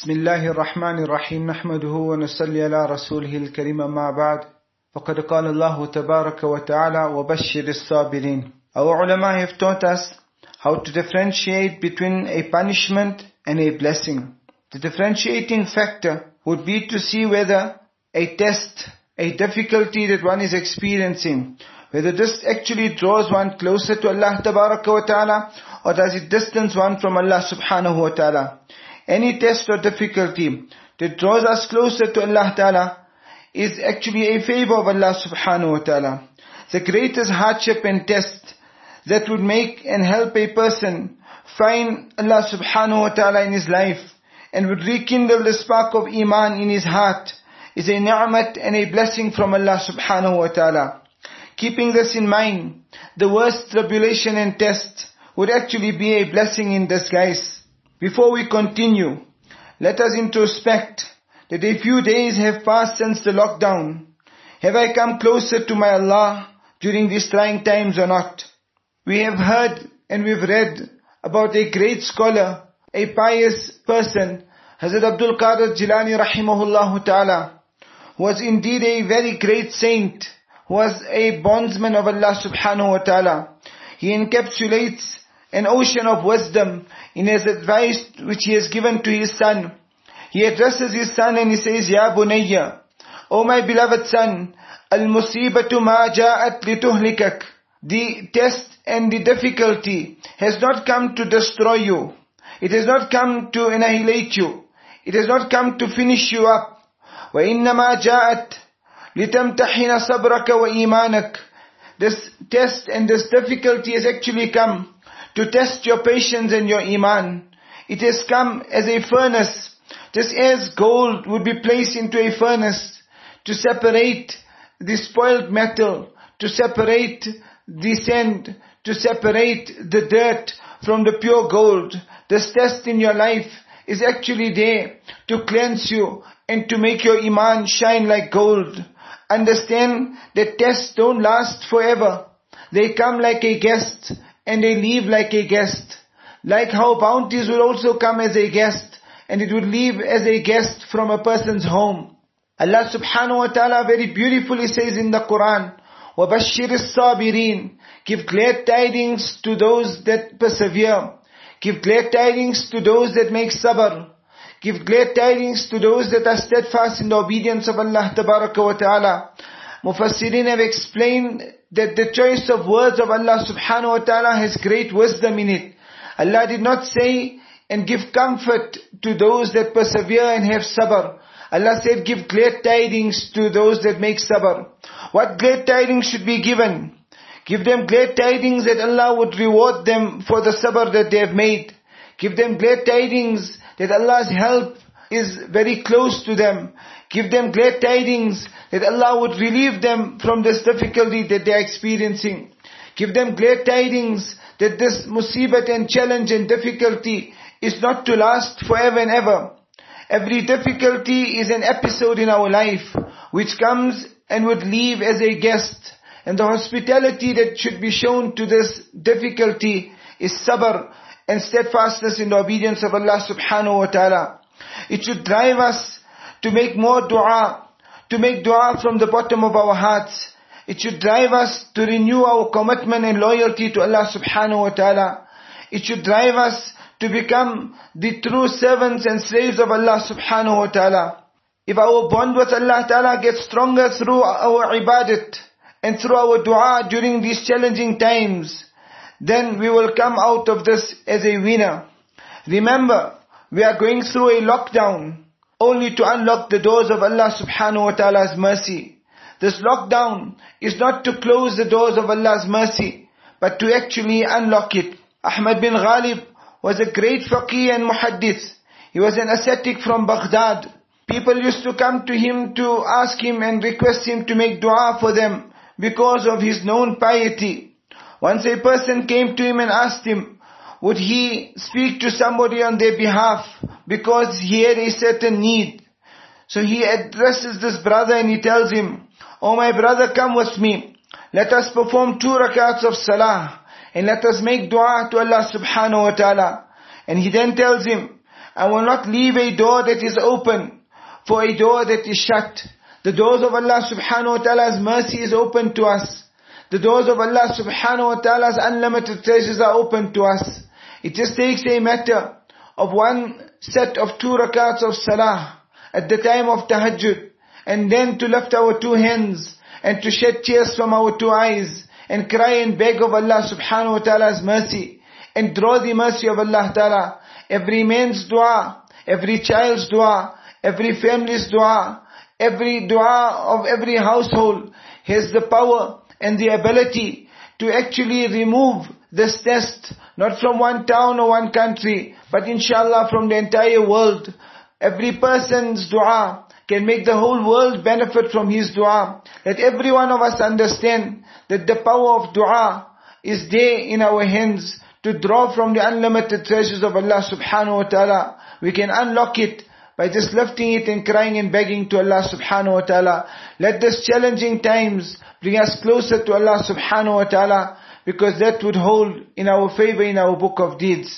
بسم الله الرحمن الرحيم نحمده ونصلي على رسوله الكريم ما بعد فقد قال الله تبارك وتعالى وبشر الصابرين Our ulama have taught us how to differentiate between a punishment and a blessing. The differentiating factor would be to see whether a test, a difficulty that one is experiencing, whether this actually draws one closer to Allah wa ta'ala or does it distance one from Allah subhanahu wa ta'ala. Any test or difficulty that draws us closer to Allah ta'ala is actually a favor of Allah subhanahu wa ta'ala. The greatest hardship and test that would make and help a person find Allah subhanahu wa ta'ala in his life and would rekindle the spark of iman in his heart is a ni'mat and a blessing from Allah subhanahu wa ta'ala. Keeping this in mind, the worst tribulation and test would actually be a blessing in disguise. Before we continue, let us introspect that a few days have passed since the lockdown. Have I come closer to my Allah during these trying times or not? We have heard and we've read about a great scholar, a pious person, Hazrat Abdul Qadir Jilani rahimahullah ta'ala, was indeed a very great saint, who was a bondsman of Allah subhanahu wa ta'ala. He encapsulates an ocean of wisdom in his advice which he has given to his son. He addresses his son and he says, Ya bunayya, O my beloved son, al-musibatu ma ja'at lituhlikak. The test and the difficulty has not come to destroy you. It has not come to annihilate you. It has not come to finish you up. وَإِنَّمَا جَاءَتْ لِتَمْتَحِنَ صَبْرَكَ وَإِيمَانَكَ This test and this difficulty has actually come to test your patience and your iman. It has come as a furnace, just as gold would be placed into a furnace to separate the spoiled metal, to separate the sand, to separate the dirt from the pure gold. This test in your life is actually there to cleanse you and to make your iman shine like gold. Understand that tests don't last forever. They come like a guest and they leave like a guest. Like how bounties will also come as a guest and it would leave as a guest from a person's home. Allah subhanahu wa ta'ala very beautifully says in the Quran, وَبَشِّرِ الصَّابِرِينَ Give glad tidings to those that persevere. Give glad tidings to those that make sabr. Give glad tidings to those that are steadfast in the obedience of Allah wa ta'ala. Mufassirin have explained that the choice of words of Allah subhanahu wa ta'ala has great wisdom in it. Allah did not say and give comfort to those that persevere and have sabr. Allah said give glad tidings to those that make sabr. What glad tidings should be given? Give them glad tidings that Allah would reward them for the sabr that they have made. Give them glad tidings that Allah's help is very close to them. Give them glad tidings that Allah would relieve them from this difficulty that they are experiencing. Give them glad tidings that this musibat and challenge and difficulty is not to last forever and ever. Every difficulty is an episode in our life which comes and would leave as a guest. And the hospitality that should be shown to this difficulty is sabr and steadfastness in the obedience of Allah subhanahu wa ta'ala. It should drive us to make more dua, to make dua from the bottom of our hearts. It should drive us to renew our commitment and loyalty to Allah subhanahu wa ta'ala. It should drive us to become the true servants and slaves of Allah subhanahu wa ta'ala. If our bond with Allah ta'ala gets stronger through our ibadat and through our dua during these challenging times, then we will come out of this as a winner. Remember, we are going through a lockdown only to unlock the doors of Allah subhanahu wa ta'ala's mercy. This lockdown is not to close the doors of Allah's mercy, but to actually unlock it. Ahmad bin Ghalib was a great faqih and muhaddith. He was an ascetic from Baghdad. People used to come to him to ask him and request him to make dua for them because of his known piety. Once a person came to him and asked him, would he speak to somebody on their behalf because he had a certain need. So he addresses this brother and he tells him, Oh my brother, come with me. Let us perform two rakats of salah and let us make dua to Allah subhanahu wa ta'ala. And he then tells him, I will not leave a door that is open for a door that is shut. The doors of Allah subhanahu wa ta'ala's mercy is open to us. The doors of Allah subhanahu wa ta'ala's unlimited treasures are open to us. It just takes a matter of one set of two rakats of salah at the time of tahajjud and then to lift our two hands and to shed tears from our two eyes and cry and beg of Allah subhanahu wa ta'ala's mercy and draw the mercy of Allah ta'ala. Every man's dua, every child's dua, every family's dua, every dua of every household has the power and the ability to actually remove this test, not from one town or one country, but inshallah from the entire world. Every person's dua can make the whole world benefit from his dua. Let every one of us understand that the power of dua is there in our hands to draw from the unlimited treasures of Allah subhanahu wa ta'ala. We can unlock it by just lifting it and crying and begging to Allah subhanahu wa ta'ala. Let this challenging times bring us closer to Allah subhanahu wa ta'ala because that would hold in our favor in our book of deeds.